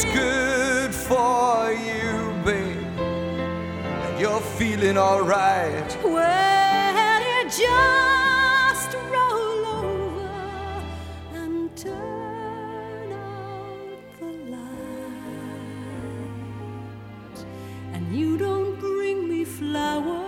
It's good for you, babe, and you're feeling alright. Well, you just roll over and turn out the lights, and you don't bring me flowers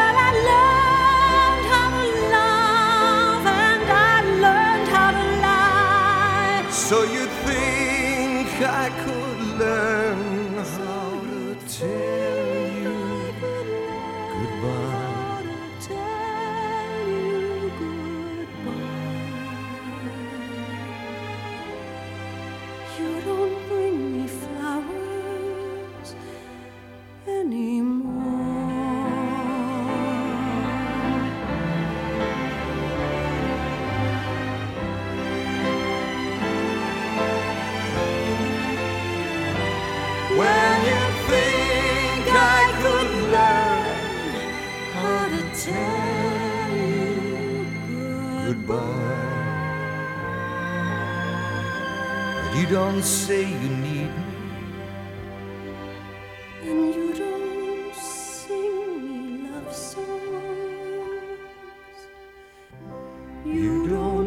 you think I could learn how to tell you don't say you need me. And you don't sing me love songs. You don't